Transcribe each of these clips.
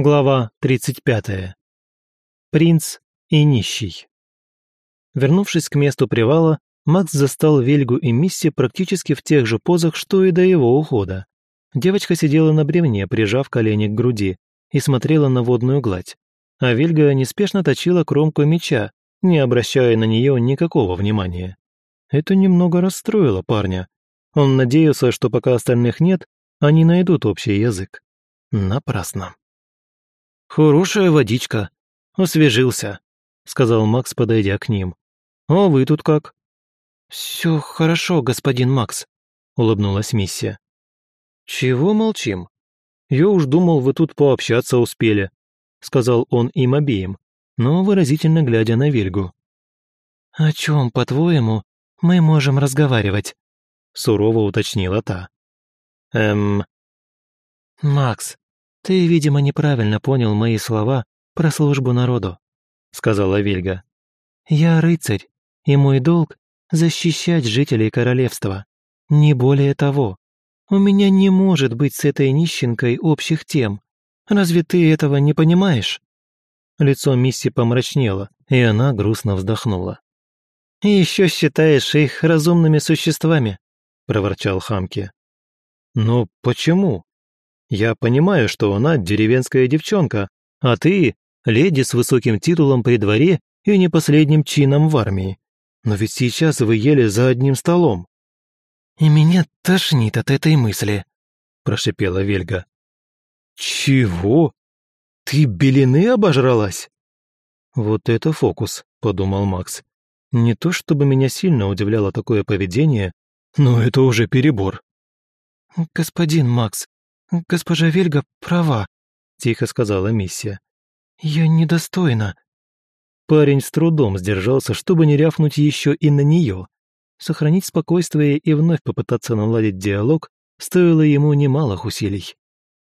Глава 35. Принц и нищий. Вернувшись к месту привала, Макс застал Вельгу и Мисси практически в тех же позах, что и до его ухода. Девочка сидела на бревне, прижав колени к груди, и смотрела на водную гладь. А Вельга неспешно точила кромку меча, не обращая на нее никакого внимания. Это немного расстроило парня. Он надеялся, что пока остальных нет, они найдут общий язык. Напрасно. «Хорошая водичка. Освежился», — сказал Макс, подойдя к ним. «А вы тут как?» «Все хорошо, господин Макс», — улыбнулась миссия. «Чего молчим? Я уж думал, вы тут пообщаться успели», — сказал он им обеим, но выразительно глядя на Вильгу. «О чем, по-твоему, мы можем разговаривать?» — сурово уточнила та. «Эм...» «Макс, «Ты, видимо, неправильно понял мои слова про службу народу», — сказала Вильга. «Я рыцарь, и мой долг — защищать жителей королевства. Не более того. У меня не может быть с этой нищенкой общих тем. Разве ты этого не понимаешь?» Лицо Мисси помрачнело, и она грустно вздохнула. «И еще считаешь их разумными существами?» — проворчал Хамки. «Но почему?» Я понимаю, что она деревенская девчонка, а ты — леди с высоким титулом при дворе и не последним чином в армии. Но ведь сейчас вы ели за одним столом». «И меня тошнит от этой мысли», — прошипела Вельга. «Чего? Ты белины обожралась?» «Вот это фокус», — подумал Макс. «Не то чтобы меня сильно удивляло такое поведение, но это уже перебор». «Господин Макс, «Госпожа Вельга права», — тихо сказала миссия. «Я недостойна». Парень с трудом сдержался, чтобы не рявкнуть еще и на нее. Сохранить спокойствие и вновь попытаться наладить диалог стоило ему немалых усилий.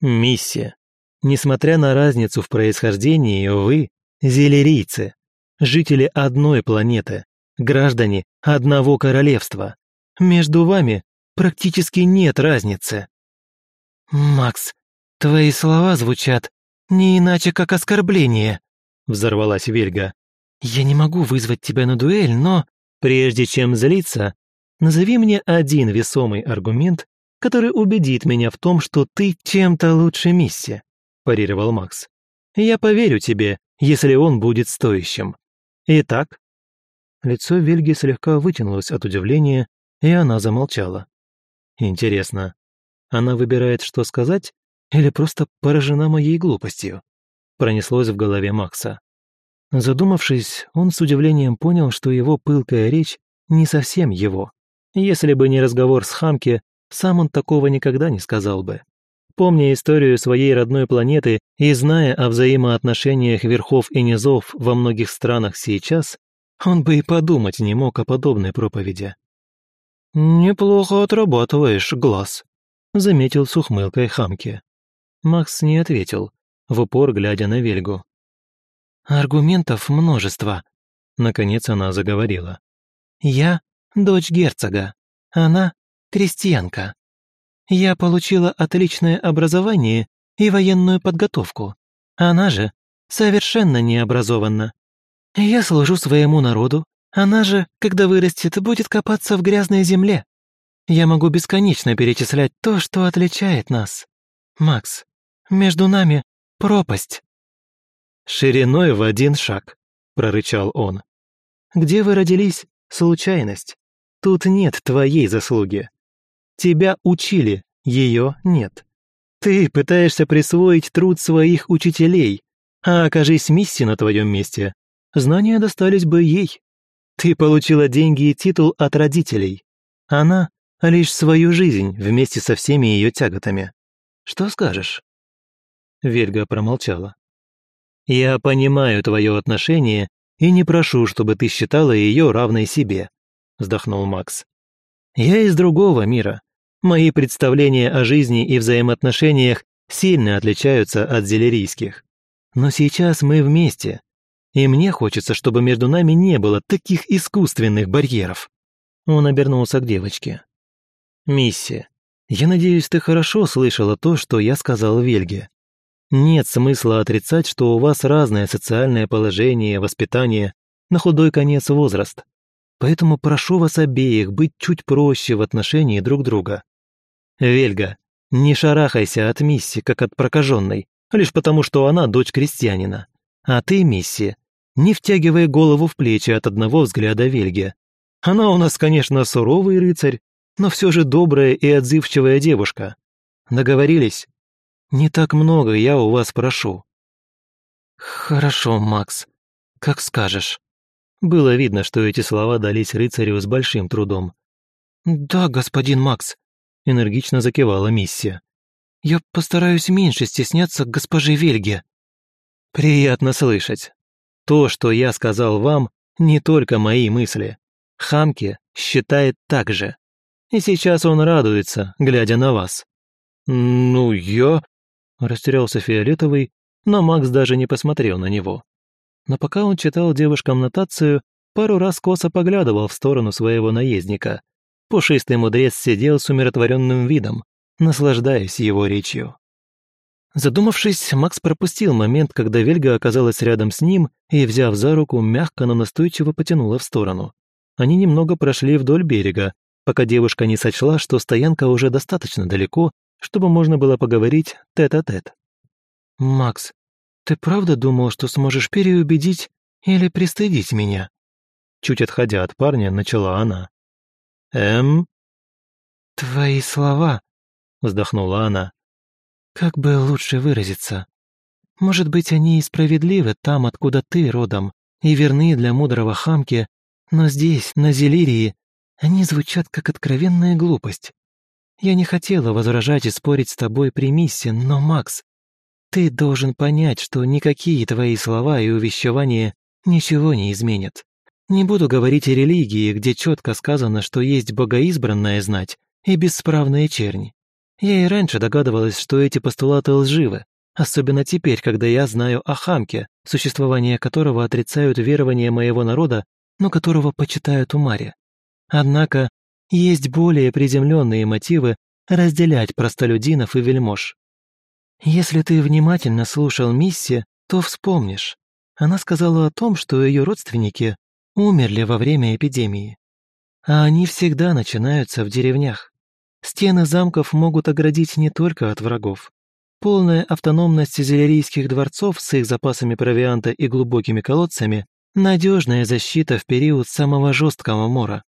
«Миссия. Несмотря на разницу в происхождении, вы — зелерийцы, жители одной планеты, граждане одного королевства. Между вами практически нет разницы». «Макс, твои слова звучат не иначе, как оскорбление», — взорвалась Вельга. «Я не могу вызвать тебя на дуэль, но...» «Прежде чем злиться, назови мне один весомый аргумент, который убедит меня в том, что ты чем-то лучше Мисси», – парировал Макс. «Я поверю тебе, если он будет стоящим. Итак?» Лицо Вельги слегка вытянулось от удивления, и она замолчала. «Интересно, она выбирает, что сказать, или просто поражена моей глупостью? Пронеслось в голове Макса. Задумавшись, он с удивлением понял, что его пылкая речь не совсем его. Если бы не разговор с Хамки, сам он такого никогда не сказал бы. Помня историю своей родной планеты и зная о взаимоотношениях верхов и низов во многих странах сейчас, он бы и подумать не мог о подобной проповеди. «Неплохо отрабатываешь, глаз», заметил с ухмылкой хамки. Макс не ответил, в упор глядя на Вельгу. «Аргументов множество», — наконец она заговорила. «Я — дочь герцога, она — крестьянка. Я получила отличное образование и военную подготовку. Она же совершенно не образована. Я служу своему народу, она же, когда вырастет, будет копаться в грязной земле. Я могу бесконечно перечислять то, что отличает нас. Макс, между нами пропасть». «Шириной в один шаг», — прорычал он. «Где вы родились? Случайность. Тут нет твоей заслуги. Тебя учили, ее нет. Ты пытаешься присвоить труд своих учителей, а окажись Мисси на твоем месте, знания достались бы ей. Ты получила деньги и титул от родителей. Она а лишь свою жизнь вместе со всеми ее тяготами. Что скажешь?» Вельга промолчала. «Я понимаю твое отношение и не прошу, чтобы ты считала ее равной себе», вздохнул Макс. «Я из другого мира. Мои представления о жизни и взаимоотношениях сильно отличаются от зелерийских. Но сейчас мы вместе, и мне хочется, чтобы между нами не было таких искусственных барьеров». Он обернулся к девочке. «Мисси, я надеюсь, ты хорошо слышала то, что я сказал Вельге. Нет смысла отрицать, что у вас разное социальное положение, воспитание, на худой конец возраст. Поэтому прошу вас обеих быть чуть проще в отношении друг друга. Вельга, не шарахайся от Мисси, как от прокаженной, лишь потому, что она дочь крестьянина. А ты, Мисси, не втягивай голову в плечи от одного взгляда Вельги. Она у нас, конечно, суровый рыцарь, но все же добрая и отзывчивая девушка. Договорились? Не так много я у вас прошу». «Хорошо, Макс, как скажешь». Было видно, что эти слова дались рыцарю с большим трудом. «Да, господин Макс», — энергично закивала миссия. «Я постараюсь меньше стесняться госпожи Вельге». «Приятно слышать. То, что я сказал вам, не только мои мысли. Хамке считает так же. И сейчас он радуется, глядя на вас». «Ну, я...» Растерялся Фиолетовый, но Макс даже не посмотрел на него. Но пока он читал девушкам нотацию, пару раз косо поглядывал в сторону своего наездника. Пушистый мудрец сидел с умиротворенным видом, наслаждаясь его речью. Задумавшись, Макс пропустил момент, когда Вельга оказалась рядом с ним и, взяв за руку, мягко, но настойчиво потянула в сторону. Они немного прошли вдоль берега, пока девушка не сочла, что стоянка уже достаточно далеко, чтобы можно было поговорить тет-а-тет. -тет. «Макс, ты правда думал, что сможешь переубедить или пристыдить меня?» Чуть отходя от парня, начала она. «Эм?» «Твои слова», — вздохнула она. «Как бы лучше выразиться? Может быть, они и справедливы там, откуда ты родом, и верны для мудрого хамки, но здесь, на Зелирии, они звучат как откровенная глупость. Я не хотела возражать и спорить с тобой при миссе, но, Макс, ты должен понять, что никакие твои слова и увещевания ничего не изменят. Не буду говорить о религии, где четко сказано, что есть богоизбранная знать и бесправные черни. Я и раньше догадывалась, что эти постулаты лживы, особенно теперь, когда я знаю о хамке, существование которого отрицают верования моего народа, но которого почитают у Мари. Однако есть более приземленные мотивы разделять простолюдинов и вельмож. Если ты внимательно слушал Мисси, то вспомнишь. Она сказала о том, что ее родственники умерли во время эпидемии. А они всегда начинаются в деревнях. Стены замков могут оградить не только от врагов. Полная автономность зелерийских дворцов с их запасами провианта и глубокими колодцами – надежная защита в период самого жесткого мора.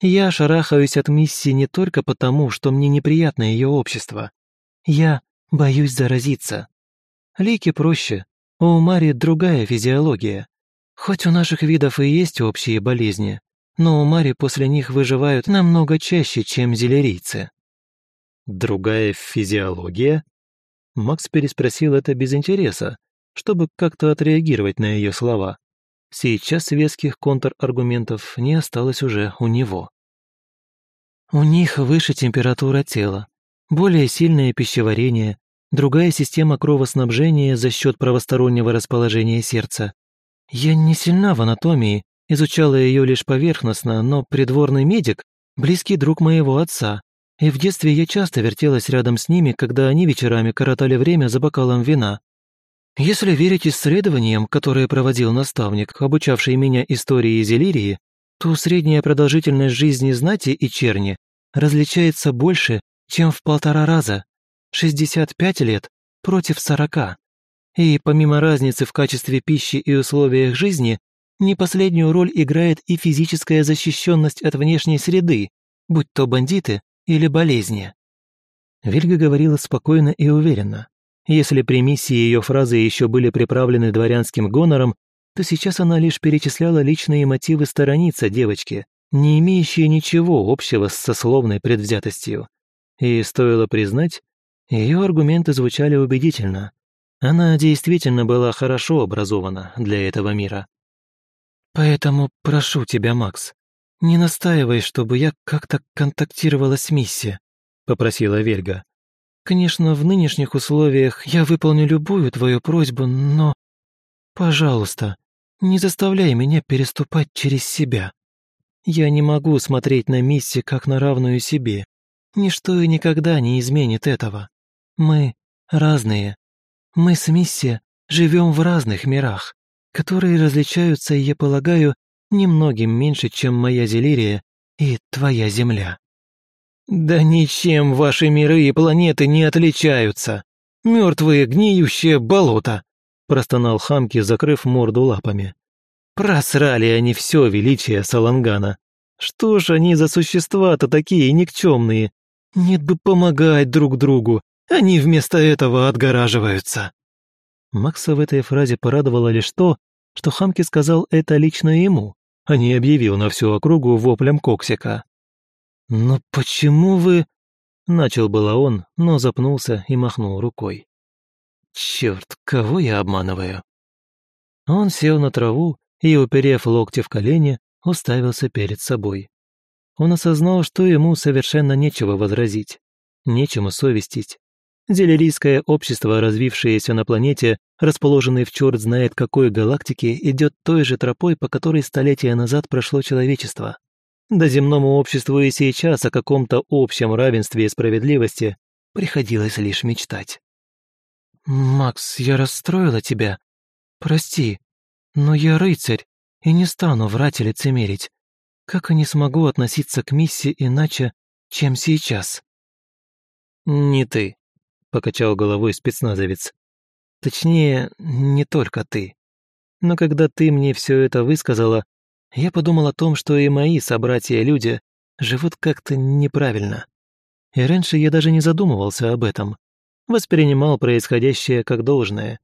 Я шарахаюсь от миссии не только потому, что мне неприятно ее общество. Я боюсь заразиться. Лики проще, у Мари другая физиология. Хоть у наших видов и есть общие болезни, но у Мари после них выживают намного чаще, чем зелерийцы. «Другая физиология?» Макс переспросил это без интереса, чтобы как-то отреагировать на ее слова. Сейчас веских контраргументов не осталось уже у него. У них выше температура тела, более сильное пищеварение, другая система кровоснабжения за счет правостороннего расположения сердца. Я не сильна в анатомии, изучала ее лишь поверхностно, но придворный медик – близкий друг моего отца, и в детстве я часто вертелась рядом с ними, когда они вечерами коротали время за бокалом вина. Если верить исследованиям, которые проводил наставник, обучавший меня истории Зелирии, то средняя продолжительность жизни знати и черни различается больше, чем в полтора раза – 65 лет против 40. И помимо разницы в качестве пищи и условиях жизни, не последнюю роль играет и физическая защищенность от внешней среды, будь то бандиты или болезни. Вильга говорила спокойно и уверенно. Если при миссии ее фразы еще были приправлены дворянским гонором, то сейчас она лишь перечисляла личные мотивы сторониться девочки, не имеющие ничего общего с сословной предвзятостью. И стоило признать, ее аргументы звучали убедительно. Она действительно была хорошо образована для этого мира. «Поэтому прошу тебя, Макс, не настаивай, чтобы я как-то контактировала с Мисси», — попросила Вельга. Конечно, в нынешних условиях я выполню любую твою просьбу, но... Пожалуйста, не заставляй меня переступать через себя. Я не могу смотреть на Мисси как на равную себе. Ничто и никогда не изменит этого. Мы разные. Мы с Мисси живем в разных мирах, которые различаются, я полагаю, немногим меньше, чем моя Зелирия и твоя Земля». «Да ничем ваши миры и планеты не отличаются. Мертвые гниющие болота», – простонал Хамки, закрыв морду лапами. «Просрали они все величие Салангана. Что ж они за существа-то такие никчемные? Нет бы помогать друг другу, они вместо этого отгораживаются». Макса в этой фразе порадовало лишь то, что Хамки сказал это лично ему, а не объявил на всю округу воплем Коксика. «Но почему вы...» Начал было он, но запнулся и махнул рукой. «Черт, кого я обманываю?» Он сел на траву и, уперев локти в колени, уставился перед собой. Он осознал, что ему совершенно нечего возразить, нечему совестить. Зелерийское общество, развившееся на планете, расположенной в черт знает какой галактике, идет той же тропой, по которой столетия назад прошло человечество. Да земному обществу и сейчас о каком-то общем равенстве и справедливости приходилось лишь мечтать. «Макс, я расстроила тебя. Прости, но я рыцарь и не стану врать и лицемерить. Как и не смогу относиться к миссии иначе, чем сейчас?» «Не ты», — покачал головой спецназовец. «Точнее, не только ты. Но когда ты мне все это высказала, я подумал о том, что и мои собратья-люди живут как-то неправильно. И раньше я даже не задумывался об этом. Воспринимал происходящее как должное.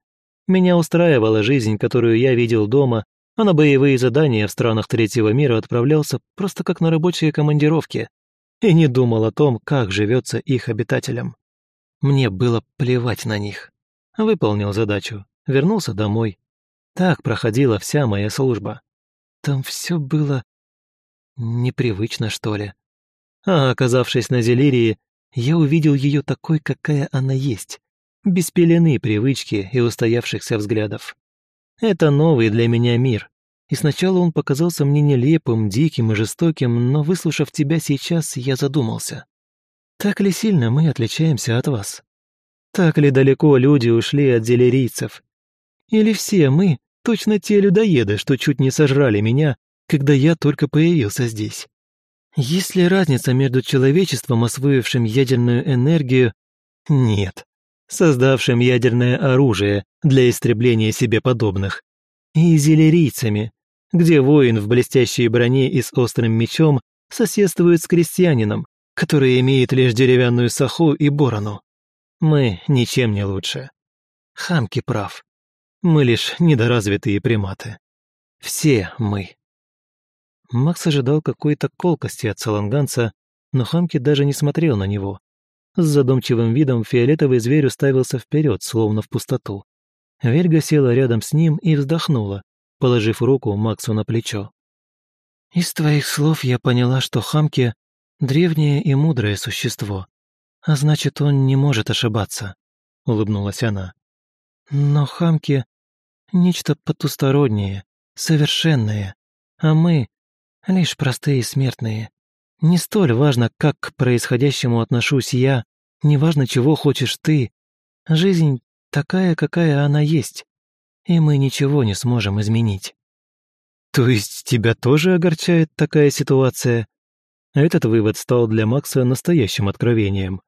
Меня устраивала жизнь, которую я видел дома, а на боевые задания в странах третьего мира отправлялся просто как на рабочие командировки и не думал о том, как живется их обитателям. Мне было плевать на них. Выполнил задачу, вернулся домой. Так проходила вся моя служба. Там все было непривычно, что ли. А оказавшись на Зелирии, я увидел ее такой, какая она есть, без пелены привычки и устоявшихся взглядов. Это новый для меня мир, и сначала он показался мне нелепым, диким и жестоким, но, выслушав тебя сейчас, я задумался. Так ли сильно мы отличаемся от вас? Так ли далеко люди ушли от зелерийцев? Или все мы Точно те людоеды, что чуть не сожрали меня, когда я только появился здесь. Есть ли разница между человечеством, освоившим ядерную энергию, нет, создавшим ядерное оружие для истребления себе подобных, и зелерийцами, где воин в блестящей броне и с острым мечом соседствует с крестьянином, который имеет лишь деревянную саху и борону. Мы ничем не лучше. Хамки прав. Мы лишь недоразвитые приматы. Все мы. Макс ожидал какой-то колкости от саланганца, но Хамки даже не смотрел на него. С задумчивым видом фиолетовый зверь уставился вперед, словно в пустоту. Вельга села рядом с ним и вздохнула, положив руку Максу на плечо. «Из твоих слов я поняла, что Хамки — древнее и мудрое существо, а значит, он не может ошибаться», — улыбнулась она. «Но Хамки нечто потустороннее, совершенное, а мы — лишь простые смертные. Не столь важно, как к происходящему отношусь я, не важно, чего хочешь ты. Жизнь такая, какая она есть, и мы ничего не сможем изменить. То есть тебя тоже огорчает такая ситуация? Этот вывод стал для Макса настоящим откровением.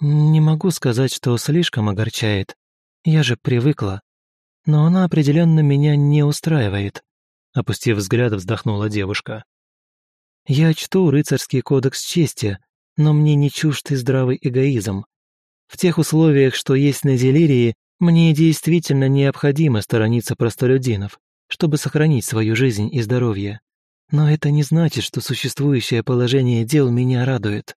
Не могу сказать, что слишком огорчает. Я же привыкла но она определенно меня не устраивает», — опустив взгляд, вздохнула девушка. «Я чту рыцарский кодекс чести, но мне не чужд и здравый эгоизм. В тех условиях, что есть на Зелирии, мне действительно необходимо сторониться простолюдинов, чтобы сохранить свою жизнь и здоровье. Но это не значит, что существующее положение дел меня радует.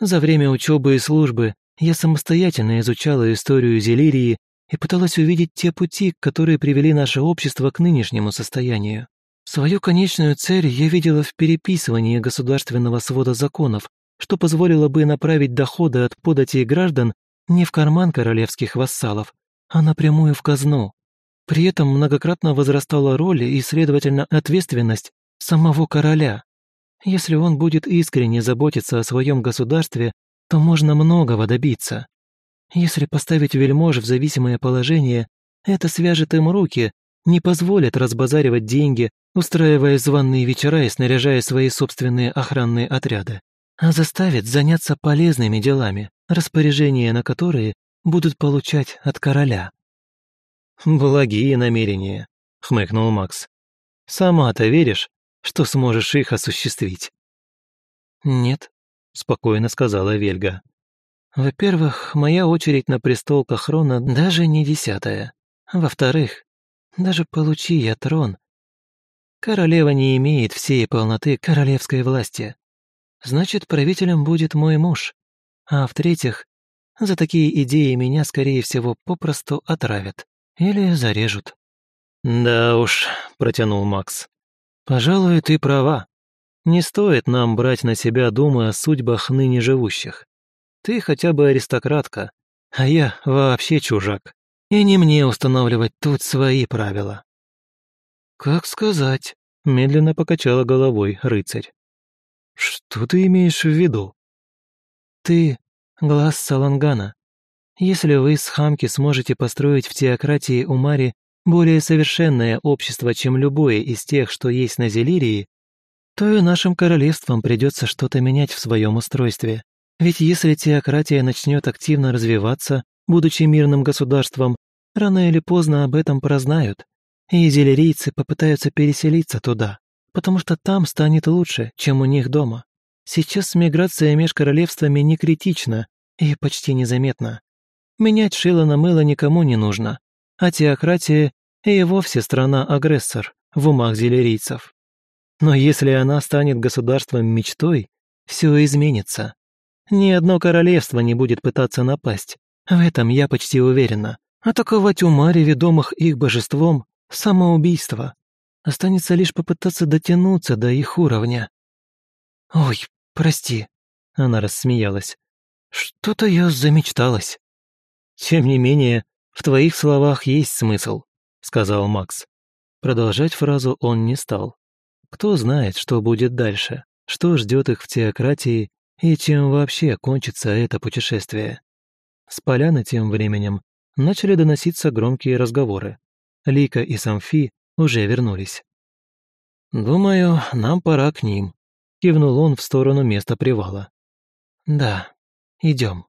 За время учебы и службы я самостоятельно изучала историю Зелирии и пыталась увидеть те пути, которые привели наше общество к нынешнему состоянию. Свою конечную цель я видела в переписывании государственного свода законов, что позволило бы направить доходы от податей граждан не в карман королевских вассалов, а напрямую в казну. При этом многократно возрастала роль и, следовательно, ответственность самого короля. Если он будет искренне заботиться о своем государстве, то можно многого добиться. Если поставить вельмож в зависимое положение, это свяжет им руки, не позволит разбазаривать деньги, устраивая званные вечера и снаряжая свои собственные охранные отряды, а заставит заняться полезными делами, распоряжения на которые будут получать от короля. «Благие намерения», — хмыкнул Макс. «Сама-то веришь, что сможешь их осуществить?» «Нет», — спокойно сказала Вельга. «Во-первых, моя очередь на престол Кахрона даже не десятая. Во-вторых, даже получи я трон, королева не имеет всей полноты королевской власти. Значит, правителем будет мой муж. А в-третьих, за такие идеи меня, скорее всего, попросту отравят. Или зарежут. «Да уж», — протянул Макс. «Пожалуй, ты права. Не стоит нам брать на себя думы о судьбах ныне живущих. Ты хотя бы аристократка, а я вообще чужак. И не мне устанавливать тут свои правила». «Как сказать?» — медленно покачала головой рыцарь. «Что ты имеешь в виду?» «Ты — глаз Салангана. Если вы с Хамки сможете построить в теократии Умари более совершенное общество, чем любое из тех, что есть на Зелирии, то и нашим королевствам придется что-то менять в своем устройстве. Ведь если теократия начнет активно развиваться, будучи мирным государством, рано или поздно об этом прознают, и зелерийцы попытаются переселиться туда, потому что там станет лучше, чем у них дома. Сейчас миграция меж королевствами не критична и почти незаметна. Менять шило на мыло никому не нужно, а теократия и вовсе страна-агрессор в умах зелерийцев. Но если она станет государством мечтой, все изменится. Ни одно королевство не будет пытаться напасть. В этом я почти уверена. Атаковать умари, ведомых их божеством, — самоубийство. Останется лишь попытаться дотянуться до их уровня. «Ой, прости», — она рассмеялась. «Что-то я замечталась». «Тем не менее, в твоих словах есть смысл», — сказал Макс. Продолжать фразу он не стал. Кто знает, что будет дальше, что ждет их в теократии и чем вообще кончится это путешествие. С поляны тем временем начали доноситься громкие разговоры. Лика и Самфи уже вернулись. «Думаю, нам пора к ним», — кивнул он в сторону места привала. «Да, идем».